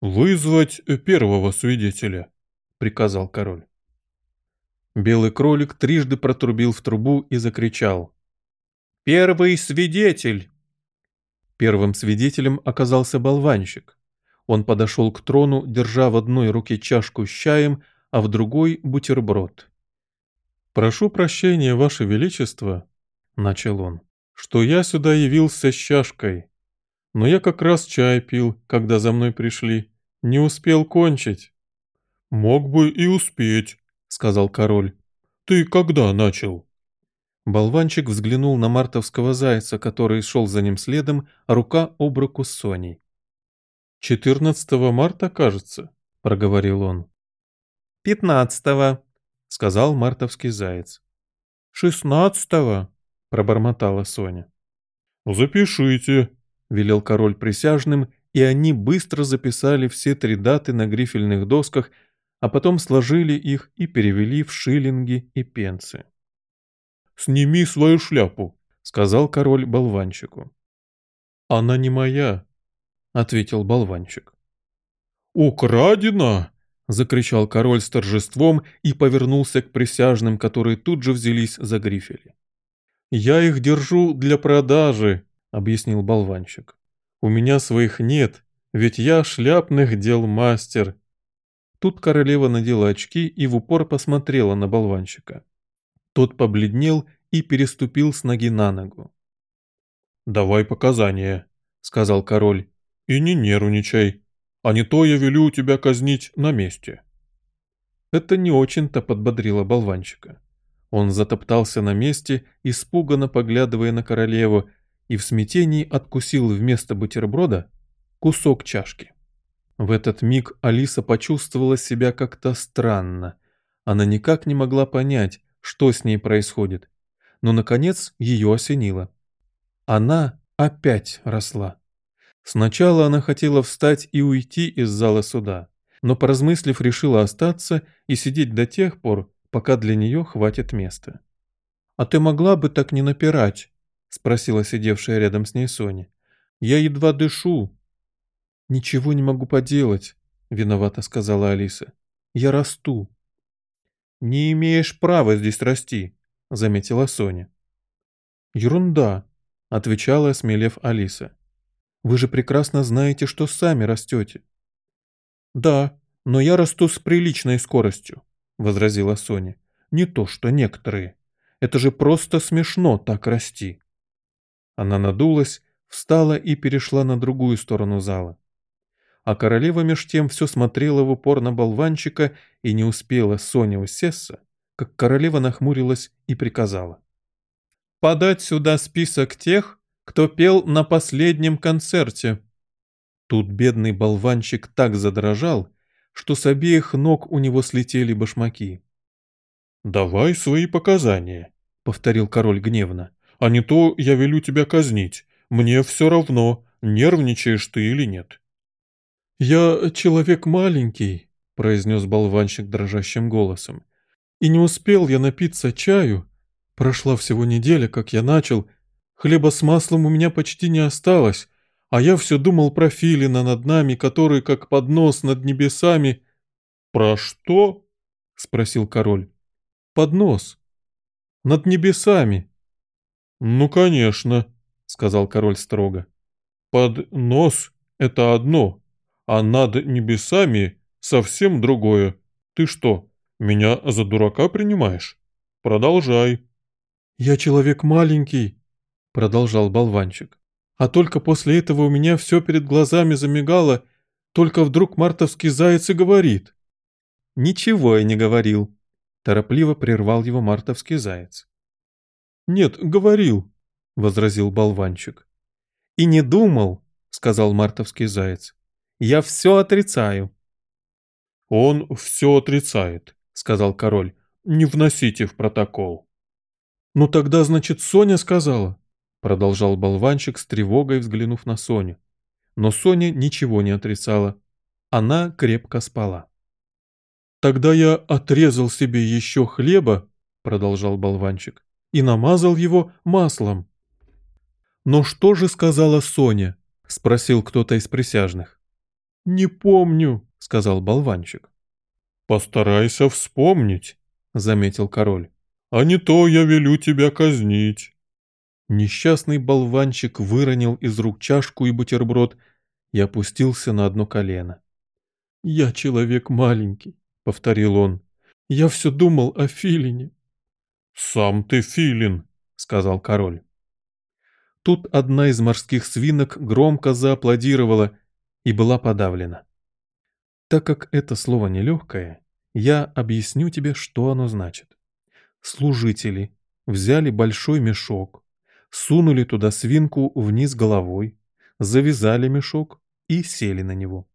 «Вызвать первого свидетеля», — приказал король.
Белый кролик трижды протрубил в трубу и закричал. «Первый свидетель!» Первым свидетелем оказался болванщик. Он подошел к трону, держа в одной руке чашку с чаем, а в другой — бутерброд. «Прошу прощения, Ваше Величество», — начал он, — «что я сюда явился с чашкой. Но я как раз чай пил, когда за мной пришли. Не успел кончить».
«Мог бы и успеть», — сказал король. «Ты когда начал?»
Болванчик взглянул на мартовского зайца, который шел за ним следом, рука об руку с Соней. «Четырнадцатого марта, кажется», — проговорил он. «Пятнадцатого», — сказал мартовский заяц. «Шестнадцатого», — пробормотала Соня.
«Запишите», — велел король присяжным,
и они быстро записали все три даты на грифельных досках, а потом сложили их и перевели в шиллинги и пенсы.
«Сними свою шляпу», —
сказал король болванчику. «Она не моя», ответил болванчик.
«Украдено!» — закричал король с торжеством и повернулся к присяжным, которые тут же взялись за грифели.
«Я их держу для продажи», — объяснил болванчик. «У меня своих нет, ведь я шляпных дел мастер». Тут королева надела очки и в упор посмотрела на болванчика. Тот побледнел и переступил с ноги на ногу.
«Давай показания», — сказал король. И не нервничай, а не то я велю тебя казнить на месте.
Это не очень-то подбодрило болванчика. Он затоптался на месте, испуганно поглядывая на королеву, и в смятении откусил вместо бутерброда кусок чашки. В этот миг Алиса почувствовала себя как-то странно. Она никак не могла понять, что с ней происходит. Но, наконец, ее осенило. Она опять росла. Сначала она хотела встать и уйти из зала суда, но, поразмыслив, решила остаться и сидеть до тех пор, пока для нее хватит места. «А ты могла бы так не напирать?» — спросила сидевшая рядом с ней Соня. «Я едва дышу». «Ничего не могу поделать», — виновато сказала Алиса. «Я расту». «Не имеешь права здесь расти», — заметила Соня. «Ерунда», — отвечала, осмелев Алиса. «Вы же прекрасно знаете, что сами растете». «Да, но я расту с приличной скоростью», — возразила Соня. «Не то, что некоторые. Это же просто смешно так расти». Она надулась, встала и перешла на другую сторону зала. А королева меж тем все смотрела в упор на болванчика и не успела Соня усесться, как королева нахмурилась и приказала. «Подать сюда список тех, кто пел на последнем концерте». Тут бедный болванчик так задрожал, что с обеих ног у него слетели башмаки.
«Давай свои показания», — повторил король гневно а не то я велю тебя казнить. Мне все равно, нервничаешь ты или нет».
«Я человек маленький», — произнес болванщик дрожащим голосом. «И не успел я напиться чаю. Прошла всего неделя, как я начал. Хлеба с маслом у меня почти не осталось, а я все думал про филина над нами, который как поднос над небесами».
«Про что?»
— спросил король. «Поднос. Над небесами».
«Ну, конечно», — сказал король строго. «Под нос — это одно, а над небесами совсем другое. Ты что, меня за дурака принимаешь? Продолжай».
«Я человек маленький», — продолжал болванчик. «А только после этого у меня все перед глазами замигало, только вдруг мартовский заяц и говорит». «Ничего я не говорил», — торопливо прервал его мартовский заяц. «Нет, говорил», — возразил болванчик. «И не думал», — сказал мартовский заяц. «Я все отрицаю».
«Он все отрицает», — сказал король. «Не вносите в протокол».
«Ну тогда, значит, Соня сказала», — продолжал болванчик с тревогой, взглянув на Соню. Но Соня ничего не отрицала. Она крепко спала. «Тогда я отрезал себе еще хлеба», — продолжал болванчик, и намазал его маслом. «Но что же сказала Соня?» — спросил кто-то из присяжных. «Не помню», — сказал болванчик.
«Постарайся вспомнить», — заметил король. «А не то я велю тебя казнить».
Несчастный болванчик выронил из рук чашку и бутерброд и опустился на одно колено. «Я человек маленький», — повторил он. «Я все думал о Филине.
«Сам ты филин», — сказал король.
Тут одна из морских свинок громко зааплодировала и была подавлена. Так как это слово нелегкое, я объясню тебе, что оно значит. Служители взяли большой мешок, сунули туда свинку вниз головой, завязали мешок и сели на него.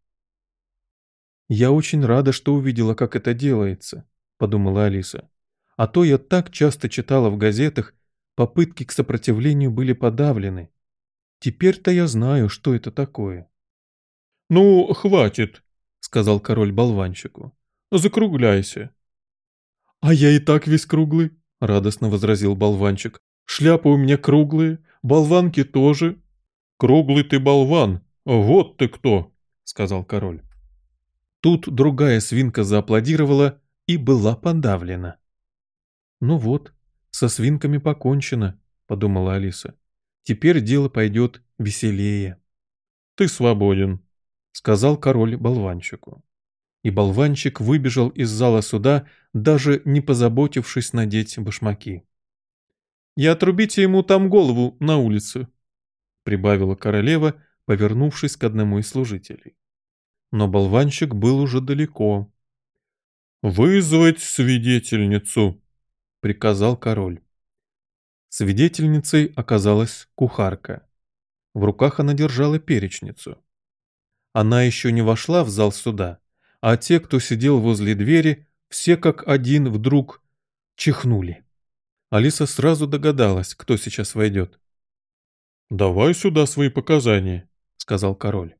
«Я очень рада, что увидела, как это делается», — подумала Алиса. А то я так часто читала в газетах, попытки к сопротивлению были подавлены. Теперь-то я знаю, что это такое.
«Ну, хватит», — сказал король болванщику. «Закругляйся».
«А я и так весь круглый», — радостно возразил болванчик. «Шляпы у меня круглые, болванки тоже».
«Круглый ты болван, вот ты кто», — сказал король.
Тут другая свинка зааплодировала и была подавлена. «Ну вот, со свинками покончено», — подумала Алиса. «Теперь дело пойдет веселее».
«Ты свободен», — сказал король болванчику.
И болванчик выбежал из зала суда, даже не позаботившись надеть башмаки. «И отрубите ему там голову на улице», — прибавила королева, повернувшись к одному из служителей. Но болванчик был уже далеко.
«Вызвать свидетельницу»,
приказал король. Свидетельницей оказалась кухарка. В руках она держала перечницу. Она еще не вошла в зал суда, а те, кто сидел возле двери, все как один вдруг чихнули. Алиса сразу догадалась, кто сейчас войдет.
«Давай сюда свои показания», — сказал король.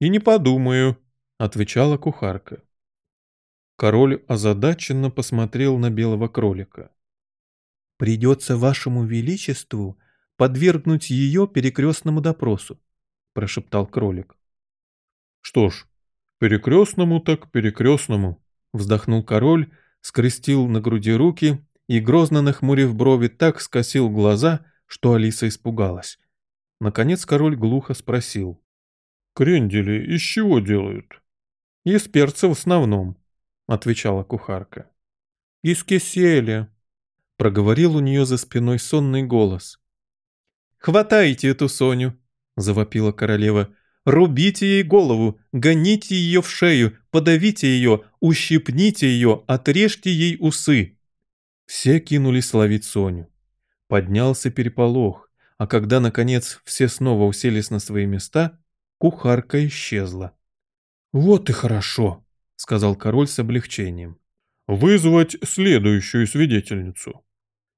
«И не подумаю», — отвечала кухарка. Король озадаченно посмотрел на белого кролика. «Придется вашему величеству подвергнуть ее перекрестному допросу», — прошептал кролик.
«Что ж, «Перекрестному так перекрестному», — вздохнул король, скрестил на груди руки и, грозно нахмурив брови, так скосил глаза, что Алиса испугалась. Наконец король глухо спросил. «Крендели из чего делают?» «Из перца в основном», — отвечала кухарка. «Из киселя», — проговорил у нее за спиной сонный голос. «Хватайте эту Соню!» — завопила королева. «Рубите ей голову, гоните ее в шею, подавите ее, ущипните ее, отрежьте ей усы!» Все кинулись ловить Соню. Поднялся переполох, а когда, наконец, все снова уселись на свои места, кухарка исчезла. «Вот и хорошо», — сказал король с облегчением. «Вызвать следующую свидетельницу».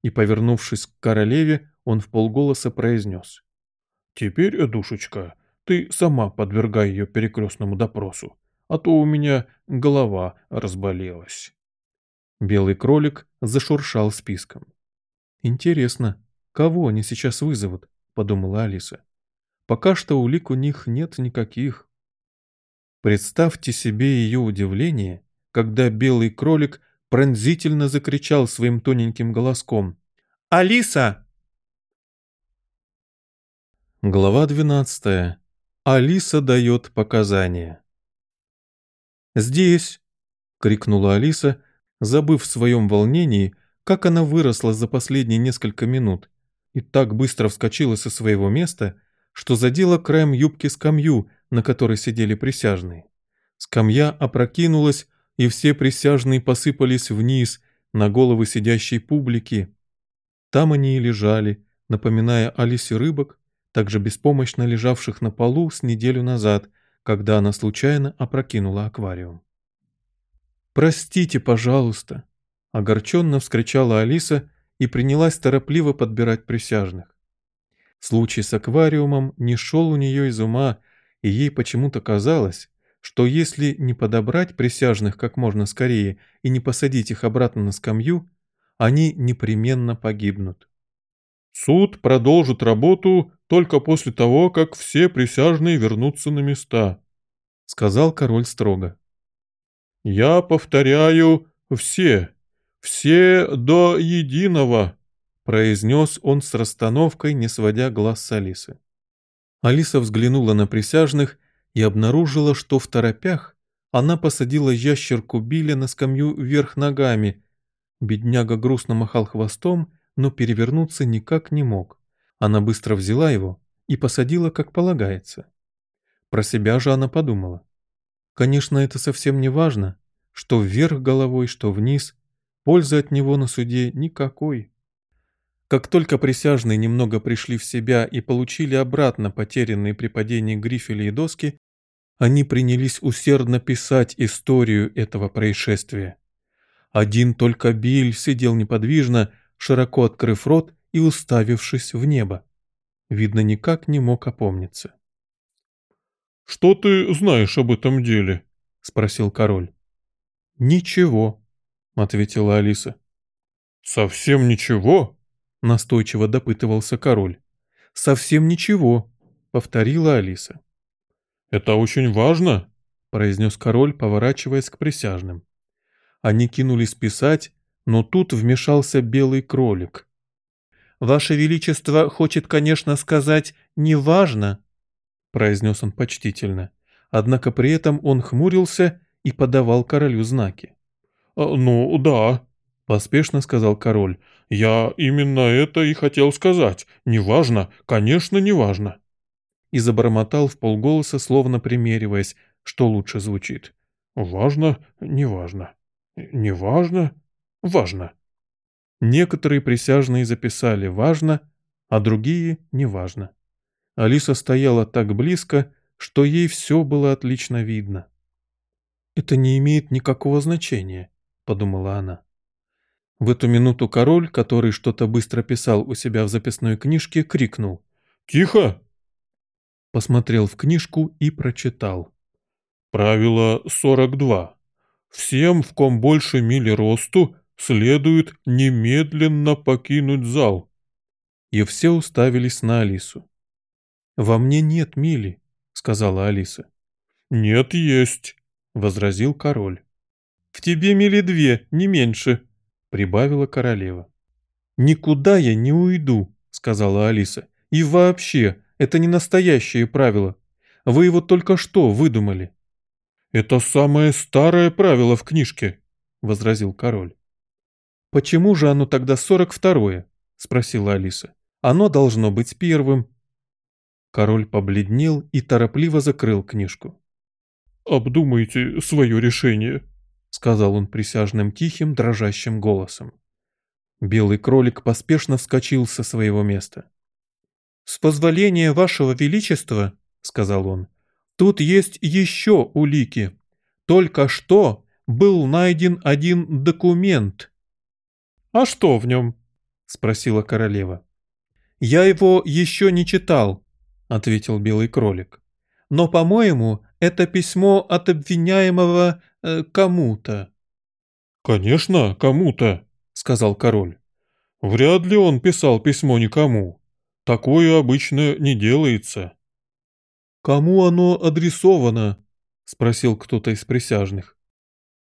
И, повернувшись к королеве, он в полголоса произнес. «Теперь, душечка, ты сама подвергай ее перекрестному допросу, а то у меня голова разболелась». Белый кролик зашуршал списком. «Интересно, кого они сейчас вызовут?» – подумала Алиса. «Пока что улик у них нет никаких». Представьте себе ее удивление, когда белый кролик пронзительно закричал своим тоненьким голоском. «Алиса!» Глава 12. Алиса дает показания. «Здесь!» — крикнула Алиса, забыв в своем волнении, как она выросла за последние несколько минут, и так быстро вскочила со своего места, что задела краем юбки скамью, на которой сидели присяжные. Скамья опрокинулась, и все присяжные посыпались вниз на головы сидящей публики. Там они и лежали, напоминая Алисе рыбок, также беспомощно лежавших на полу с неделю назад, когда она случайно опрокинула аквариум. «Простите, пожалуйста!» – огорченно вскричала Алиса и принялась торопливо подбирать присяжных. Случай с аквариумом не шел у нее из ума, и ей почему-то казалось, что если не подобрать присяжных как можно скорее и не посадить их обратно на скамью, они непременно погибнут. Суд продолжит работу только после того, как все присяжные вернутся на места», — сказал король строго. «Я повторяю, все, все до единого», — произнес он с расстановкой, не сводя глаз с Алисы. Алиса взглянула на присяжных и обнаружила, что в торопях она посадила ящерку Билля на скамью вверх ногами. Бедняга грустно махал хвостом но перевернуться никак не мог. Она быстро взяла его и посадила, как полагается. Про себя же она подумала. Конечно, это совсем не важно, что вверх головой, что вниз. Пользы от него на суде никакой. Как только присяжные немного пришли в себя и получили обратно потерянные при падении грифели и доски, они принялись усердно писать историю этого происшествия. Один только Биль сидел неподвижно, широко открыв рот и уставившись в небо. Видно, никак не мог опомниться. «Что ты знаешь об этом деле?» — спросил король. «Ничего», — ответила Алиса. «Совсем ничего?» — настойчиво допытывался король. «Совсем ничего», — повторила Алиса. «Это очень важно», — произнес король, поворачиваясь к присяжным. Они кинулись писать, но тут вмешался белый кролик. «Ваше Величество хочет, конечно, сказать «неважно», — произнес он почтительно. Однако при этом он хмурился и подавал королю знаки. «А, «Ну, да», — поспешно сказал король. «Я именно это и хотел сказать. Неважно, конечно, неважно». И забормотал в полголоса, словно примериваясь, что лучше звучит. «Важно, неважно. Неважно, важно. Некоторые присяжные записали «важно», а другие «неважно». Алиса стояла так близко, что ей все было отлично видно. «Это не имеет никакого значения», — подумала она. В эту минуту король, который что-то быстро писал у себя в записной книжке, крикнул «Тихо!» Посмотрел в книжку и прочитал. «Правило 42. Всем, в ком больше мили росту, следует немедленно покинуть зал. И все уставились на Алису. «Во мне нет мили», — сказала Алиса. «Нет, есть», —
возразил король. «В тебе мили две, не меньше», — прибавила королева. «Никуда я не уйду», — сказала Алиса. «И вообще, это не настоящее правило. Вы его только что выдумали».
«Это самое старое правило в книжке», — возразил король.
«Почему же оно тогда сорок второе?» — спросила Алиса. «Оно должно быть первым». Король побледнел и торопливо закрыл книжку.
«Обдумайте свое решение», — сказал он присяжным тихим, дрожащим голосом.
Белый кролик поспешно вскочил со своего места. «С позволения вашего величества», — сказал он, — «тут есть еще улики. Только что был найден один документ».
«А что в нем?» — спросила королева.
«Я его еще не читал», — ответил белый кролик. «Но, по-моему, это письмо от обвиняемого э, кому-то».
«Конечно, кому-то», — сказал король. «Вряд ли он писал письмо никому. Такое обычно не делается».
«Кому оно адресовано?» — спросил кто-то из присяжных.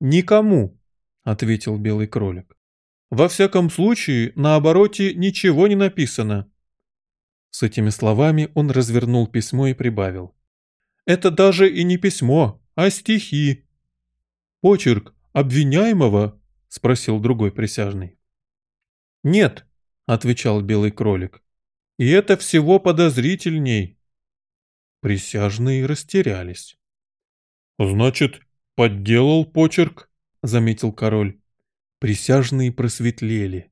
«Никому», — ответил белый кролик. «Во всяком случае, на обороте ничего не написано». С этими словами он развернул письмо и прибавил. «Это даже и не письмо, а стихи». «Почерк обвиняемого?» — спросил другой присяжный. «Нет», — отвечал белый кролик. «И это всего подозрительней». Присяжные растерялись.
«Значит, подделал почерк?» — заметил король.
Присяжные просветлели.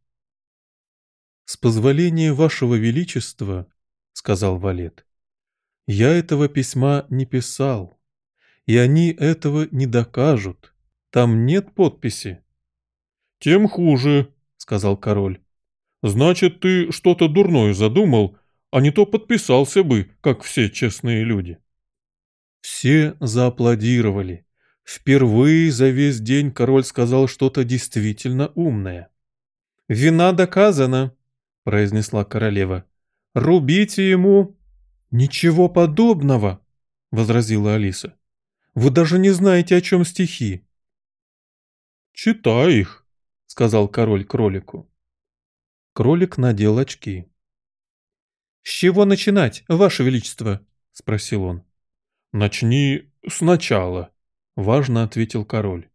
«С позволения вашего величества», — сказал Валет, — «я этого письма не писал, и они этого не докажут. Там нет подписи».
«Тем хуже», — сказал король. «Значит, ты что-то дурное задумал, а не то подписался бы, как все честные люди».
Все зааплодировали. Впервые за весь день король сказал что-то действительно умное. «Вина доказана», — произнесла королева. «Рубите ему». «Ничего подобного», — возразила Алиса. «Вы даже не знаете, о чем стихи».
«Читай их», — сказал король кролику.
Кролик надел очки. «С чего начинать, ваше величество?» — спросил он.
«Начни сначала», — важно ответил король.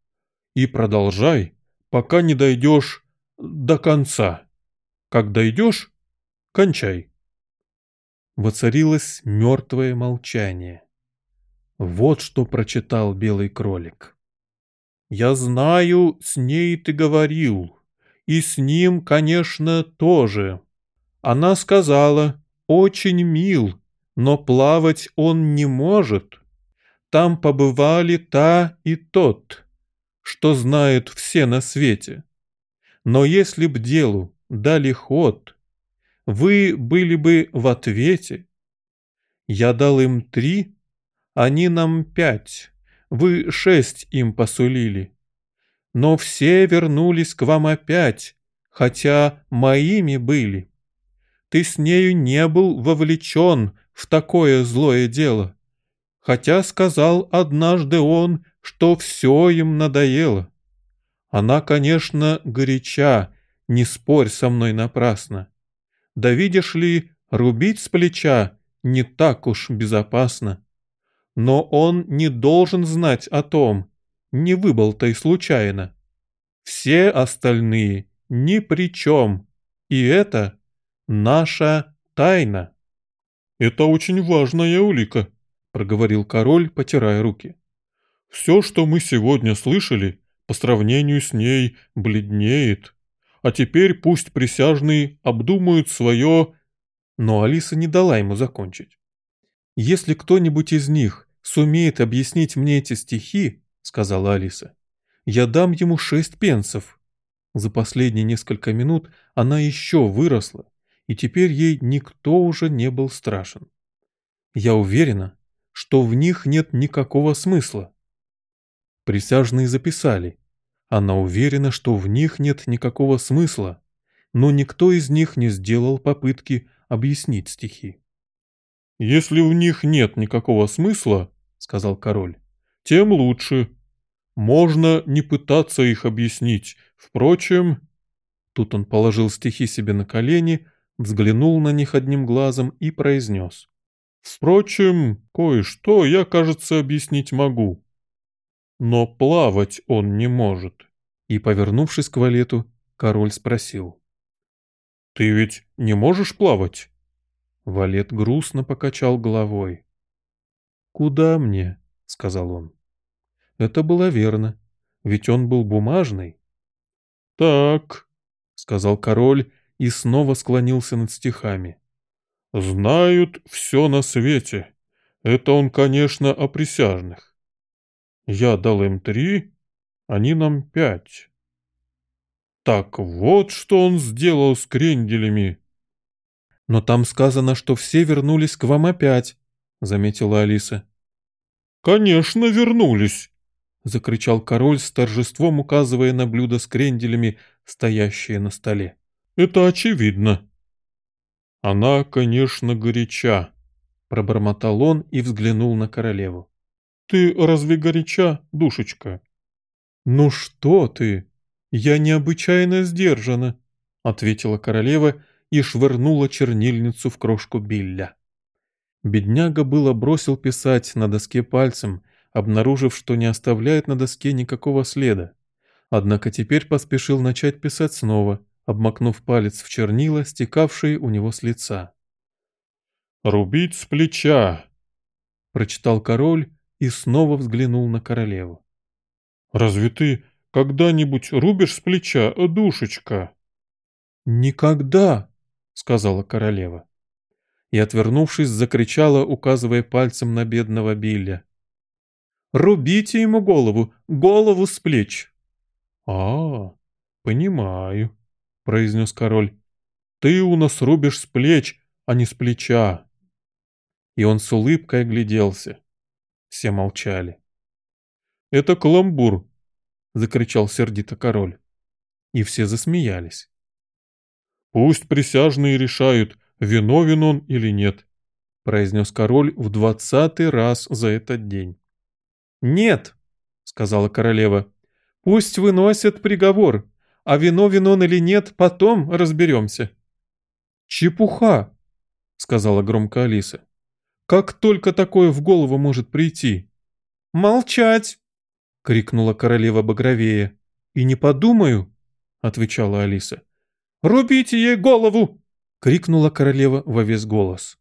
«И продолжай, пока не дойдешь до конца. Как дойдешь, кончай».
Воцарилось мертвое молчание. Вот что прочитал белый кролик. Я знаю, с ней ты говорил, и с ним, конечно, тоже. Она сказала, очень мил, но плавать он не может. Там побывали та и тот, что знают все на свете. Но если б делу дали ход, вы были бы в ответе. Я дал им три, они нам пять вы шесть им посулили. Но все вернулись к вам опять, хотя моими были. Ты с нею не был вовлечен в такое злое дело, хотя сказал однажды он, что все им надоело. Она, конечно, горяча, не спорь со мной напрасно. Да видишь ли, рубить с плеча не так уж безопасно. Но он не должен знать о том, не выболтай случайно. Все остальные ни при чем, и это наша тайна.
«Это очень важная улика», — проговорил король, потирая руки. «Все, что мы сегодня слышали, по сравнению с ней бледнеет. А теперь пусть присяжные обдумают свое...»
Но Алиса не дала ему закончить. «Если кто-нибудь из них сумеет объяснить мне эти стихи, — сказала Алиса, — я дам ему шесть пенсов». За последние несколько минут она еще выросла, и теперь ей никто уже не был страшен. Я уверена, что в них нет никакого смысла. Присяжные записали. Она уверена, что в них нет никакого смысла, но никто из них не сделал попытки объяснить стихи.
«Если в них нет никакого смысла, — сказал король, — тем лучше. Можно не пытаться их объяснить. Впрочем...»
Тут он положил стихи себе на колени, взглянул на них одним глазом и произнес.
«Впрочем, кое-что я, кажется, объяснить могу. Но плавать он не может».
И, повернувшись к валету, король спросил.
«Ты ведь не можешь плавать?»
Валет грустно покачал головой. «Куда мне?» — сказал он. Это было верно, ведь он был бумажный.
«Так», — сказал король и снова склонился над стихами. «Знают все на свете. Это он, конечно, о присяжных. Я дал им три, они нам пять. Так вот, что он сделал с кренделями».
«Но там сказано, что все вернулись к вам опять», — заметила Алиса.
«Конечно, вернулись», —
закричал король с торжеством, указывая на блюдо с кренделями, стоящие на столе.
«Это очевидно». «Она, конечно, горяча», — пробормотал он и взглянул на королеву. «Ты разве горяча, душечка?»
«Ну что ты? Я необычайно сдержана», — ответила королева и швырнула чернильницу в крошку Билля. Бедняга было бросил писать на доске пальцем — обнаружив, что не оставляет на доске никакого следа. Однако теперь поспешил начать писать снова, обмакнув палец в чернила, стекавшие у него с лица.
«Рубить с плеча!»
— прочитал король и снова взглянул на королеву.
«Разве ты когда-нибудь рубишь с плеча, душечка?»
«Никогда!» — сказала королева. И, отвернувшись, закричала, указывая пальцем на бедного Билля. Рубите ему голову, голову с плеч.
— А, понимаю, — произнес король. — Ты у нас рубишь с плеч, а не с плеча.
И он с улыбкой огляделся. Все молчали.
— Это каламбур, — закричал сердито король.
И все засмеялись.
— Пусть присяжные решают, виновен он или нет, — произнес король в двадцатый раз за этот день.
«Нет», — сказала королева, — «пусть выносят приговор, а виновен он или нет, потом разберемся». «Чепуха», — сказала громко Алиса. «Как только такое в голову может прийти?» «Молчать!» — крикнула королева Багровея. «И не подумаю», — отвечала Алиса. «Рубите ей голову!» — крикнула королева во весь голос.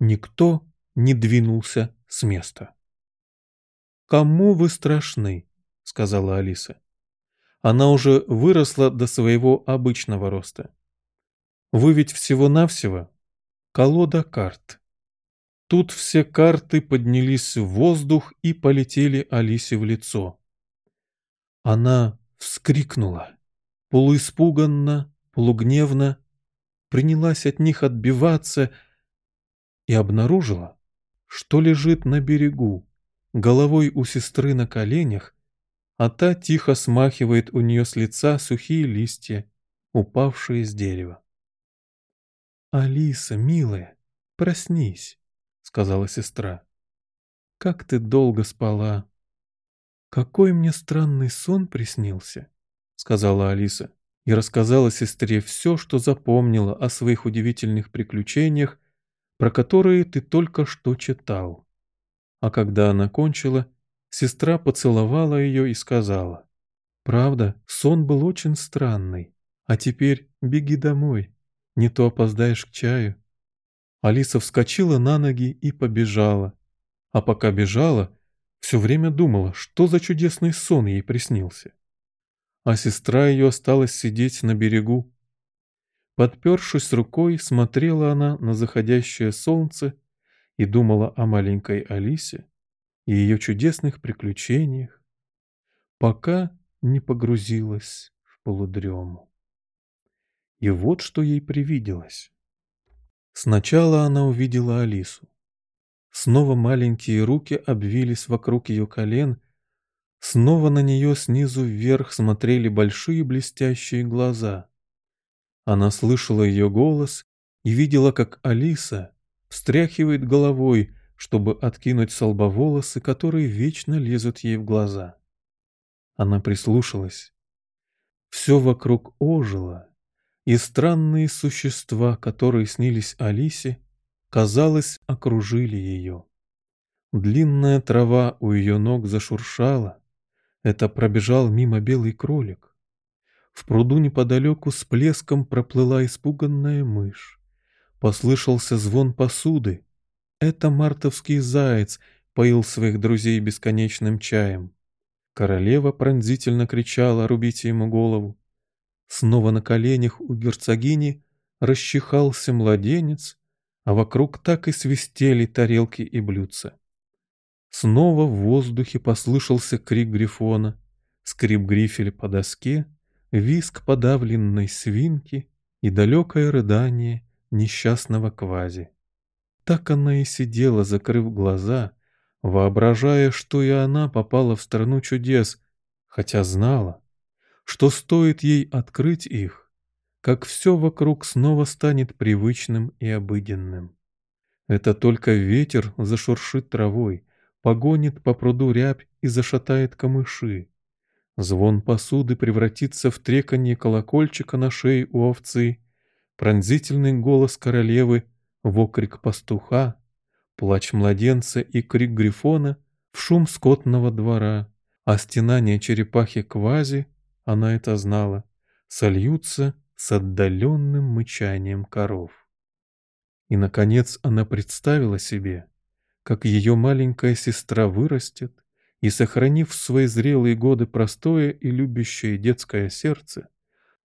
Никто не двинулся с места. «Кому вы страшны?» — сказала Алиса. Она уже выросла до своего обычного роста. «Вы ведь всего-навсего колода карт». Тут все карты поднялись в воздух и полетели Алисе в лицо. Она вскрикнула, полуиспуганно, полугневно, принялась от них отбиваться и обнаружила, что лежит на берегу, головой у сестры на коленях, а та тихо смахивает у нее с лица сухие листья, упавшие с дерева. «Алиса, милая, проснись», — сказала сестра. «Как ты долго спала!» «Какой мне странный сон приснился», — сказала Алиса и рассказала сестре все, что запомнила о своих удивительных приключениях, про которые ты только что читал. А когда она кончила, сестра поцеловала ее и сказала, «Правда, сон был очень странный, а теперь беги домой, не то опоздаешь к чаю». Алиса вскочила на ноги и побежала. А пока бежала, все время думала, что за чудесный сон ей приснился. А сестра ее осталась сидеть на берегу. Подпершись рукой, смотрела она на заходящее солнце и думала о маленькой Алисе и ее чудесных приключениях, пока не погрузилась в полудрему. И вот что ей привиделось. Сначала она увидела Алису. Снова маленькие руки обвились вокруг ее колен, снова на нее снизу вверх смотрели большие блестящие глаза. Она слышала ее голос и видела, как Алиса встряхивает головой, чтобы откинуть с лба волосы, которые вечно лезут ей в глаза. Она прислушалась. Все вокруг ожило, и странные существа, которые снились Алисе, казалось, окружили ее. Длинная трава у ее ног зашуршала. Это пробежал мимо белый кролик. В пруду неподалеку с плеском проплыла испуганная мышь. Послышался звон посуды. Это мартовский заяц поил своих друзей бесконечным чаем. Королева пронзительно кричала «Рубите ему голову!» Снова на коленях у герцогини расчихался младенец, а вокруг так и свистели тарелки и блюдца. Снова в воздухе послышался крик грифона, скрип грифеля по доске, виск подавленной свинки и далекое рыдание несчастного квази. Так она и сидела, закрыв глаза, воображая, что и она попала в страну чудес, хотя знала, что стоит ей открыть их, как все вокруг снова станет привычным и обыденным. Это только ветер зашуршит травой, погонит по пруду рябь и зашатает камыши. Звон посуды превратится в треканье колокольчика на шее у овцы, пронзительный голос королевы в окрик пастуха, плач младенца и крик грифона в шум скотного двора, а стенание черепахи квази она это знала, сольются с отдаленным мычанием коров. И, наконец, она представила себе, как ее маленькая сестра вырастет и, сохранив в свои зрелые годы простое и любящее детское сердце,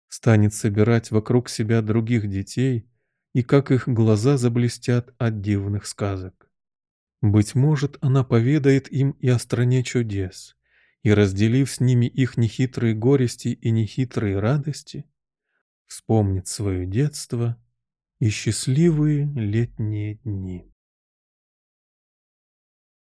станет собирать вокруг себя других детей и как их глаза заблестят от дивных сказок. Быть может, она поведает им и о стране чудес, и, разделив с ними их нехитрые горести и нехитрые радости, вспомнит свое детство и счастливые летние дни.